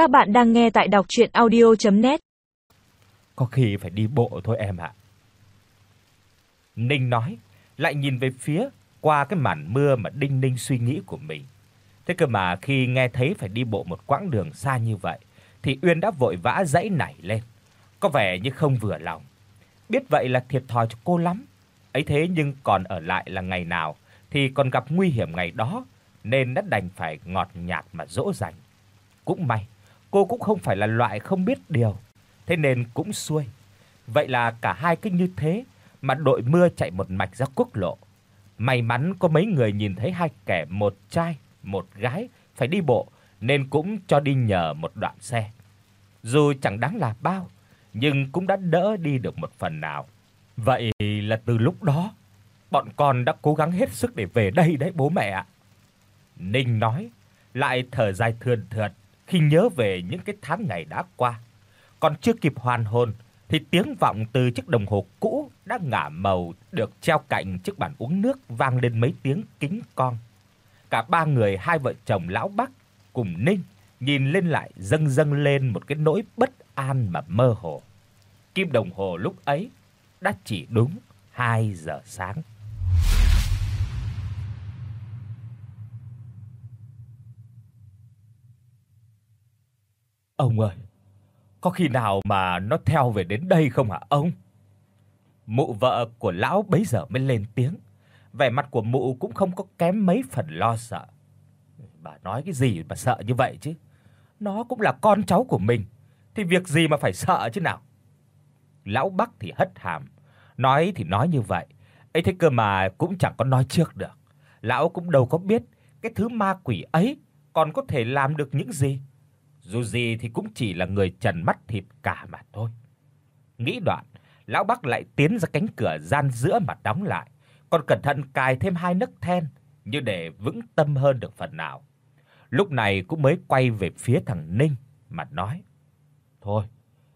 Các bạn đang nghe tại đọc audio net Có khi phải đi bộ thôi em ạ. Ninh nói, lại nhìn về phía qua cái màn mưa mà Đinh Ninh suy nghĩ của mình. Thế cơ mà khi nghe thấy phải đi bộ một quãng đường xa như vậy thì Uyên đã vội vã dãy nảy lên, có vẻ như không vừa lòng. Biết vậy là thiệt thòi cho cô lắm. Ấy thế nhưng còn ở lại là ngày nào thì còn gặp nguy hiểm ngày đó nên đã đành phải ngọt nhạt mà dỗ dành. Cũng may, cô cũng không phải là loại không biết điều, thế nên cũng xuôi. Vậy là cả hai cứ như thế mà đội mưa chạy một mạch ra quốc lộ. May mắn có mấy người nhìn thấy hai kẻ một trai, một gái phải đi bộ nên cũng cho đi nhờ một đoạn xe. Dù chẳng đáng là bao, nhưng cũng đã đỡ đi được một phần nào. Vậy là từ lúc đó, bọn con đã cố gắng hết sức để về đây đấy bố mẹ ạ. Ninh nói, lại thở dài thườn thượt khi nhớ về những cái tháng ngày đã qua. Còn chưa kịp hoàn hồn, thì tiếng vọng từ chiếc đồng hồ cũ đã ngả màu được treo cạnh chiếc bàn uống nước vang lên mấy tiếng kính con. Cả ba người, hai vợ chồng lão Bắc cùng Ninh nhìn lên lại dâng dâng lên một cái nỗi bất an mà mơ hồ. Kim đồng hồ lúc ấy đã chỉ đúng 2 giờ sáng. Ông ơi, có khi nào mà nó theo về đến đây không hả ông? Mụ vợ của lão bấy giờ mới lên tiếng. Vẻ mặt của mụ cũng không có kém mấy phần lo sợ. Bà nói cái gì mà sợ như vậy chứ? Nó cũng là con cháu của mình, thì việc gì mà phải sợ chứ nào? Lão Bắc thì hất hàm, nói thì nói như vậy, ấy thế cơ mà cũng chẳng có nói trước được. Lão cũng đâu có biết cái thứ ma quỷ ấy còn có thể làm được những gì. Dù gì thì cũng chỉ là người trần mắt thịt cả mà thôi. Nghĩ đoạn, lão Bắc lại tiến ra cánh cửa gian giữa mà đóng lại, còn cẩn thận cài thêm hai nấc then như để vững tâm hơn được phần nào. Lúc này cũng mới quay về phía thằng Ninh mà nói: "Thôi,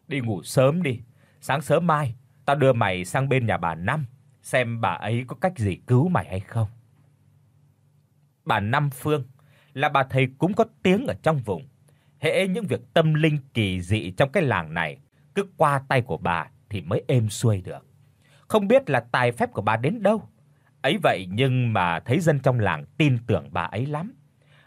đi ngủ sớm đi, sáng sớm mai tao đưa mày sang bên nhà bà Năm xem bà ấy có cách gì cứu mày hay không." Bà Năm Phương là bà thầy cũng có tiếng ở trong vùng hễ những việc tâm linh kỳ dị trong cái làng này cứ qua tay của bà thì mới êm xuôi được. Không biết là tài phép của bà đến đâu. Ấy vậy nhưng mà thấy dân trong làng tin tưởng bà ấy lắm.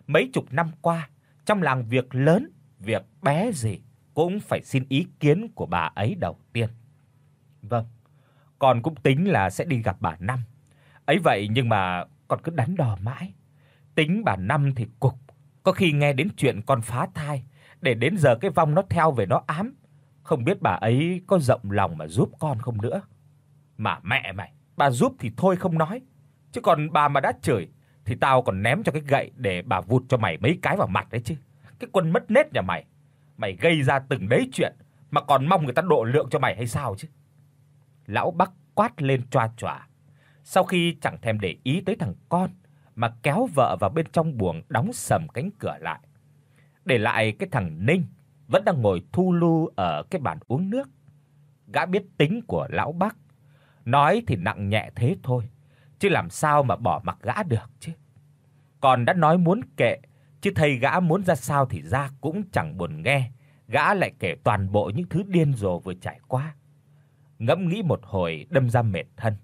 Mấy chục năm qua, trong làng việc lớn, việc bé gì cũng phải xin ý kiến của bà ấy đầu tiên. Vâng, con cũng tính là sẽ đi gặp bà Năm. Ấy vậy nhưng mà con cứ đắn đo mãi. Tính bà Năm thì cục có khi nghe đến chuyện con phá thai, để đến giờ cái vong nó theo về nó ám, không biết bà ấy có rộng lòng mà giúp con không nữa. Mà mẹ mày, bà giúp thì thôi không nói, chứ còn bà mà đã chửi thì tao còn ném cho cái gậy để bà vụt cho mày mấy cái vào mặt đấy chứ. Cái quân mất nết nhà mày, mày gây ra từng đấy chuyện mà còn mong người ta độ lượng cho mày hay sao chứ? Lão Bắc quát lên choa choa. Sau khi chẳng thèm để ý tới thằng con, mà kéo vợ vào bên trong buồng đóng sầm cánh cửa lại. Để lại cái thằng Ninh vẫn đang ngồi thu lu ở cái bàn uống nước. Gã biết tính của lão Bắc, nói thì nặng nhẹ thế thôi, chứ làm sao mà bỏ mặc gã được chứ. Còn đã nói muốn kệ, chứ thầy gã muốn ra sao thì ra cũng chẳng buồn nghe, gã lại kể toàn bộ những thứ điên rồ vừa trải qua. Ngẫm nghĩ một hồi đâm ra mệt thân,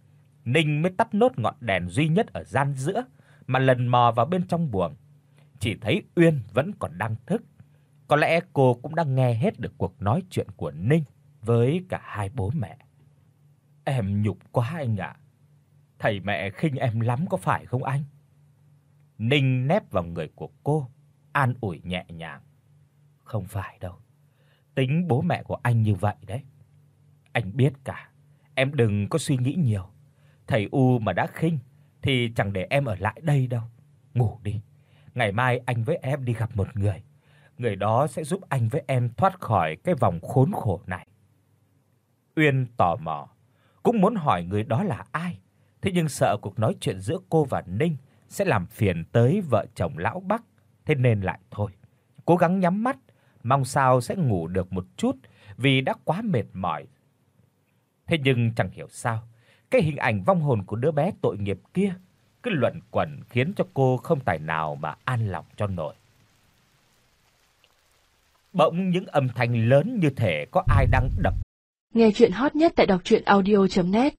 Ninh mới tắt nốt ngọn đèn duy nhất ở gian giữa mà lần mò vào bên trong buồng, chỉ thấy Uyên vẫn còn đang thức. Có lẽ cô cũng đang nghe hết được cuộc nói chuyện của Ninh với cả hai bố mẹ. Em nhục quá anh ạ. Thầy mẹ khinh em lắm có phải không anh? Ninh nép vào người của cô, an ủi nhẹ nhàng. Không phải đâu. Tính bố mẹ của anh như vậy đấy. Anh biết cả, em đừng có suy nghĩ nhiều. Thầy U mà đã khinh thì chẳng để em ở lại đây đâu. Ngủ đi. Ngày mai anh với em đi gặp một người. Người đó sẽ giúp anh với em thoát khỏi cái vòng khốn khổ này. Uyên tò mò, cũng muốn hỏi người đó là ai, thế nhưng sợ cuộc nói chuyện giữa cô và Ninh sẽ làm phiền tới vợ chồng lão Bắc, thế nên lại thôi. Cố gắng nhắm mắt, mong sao sẽ ngủ được một chút vì đã quá mệt mỏi. Thế nhưng chẳng hiểu sao, cái hình ảnh vong hồn của đứa bé tội nghiệp kia cứ luẩn quẩn khiến cho cô không tài nào mà an lòng cho nổi. bỗng những âm thanh lớn như thể có ai đang đập. Nghe truyện hot nhất tại doctruyenaudio.net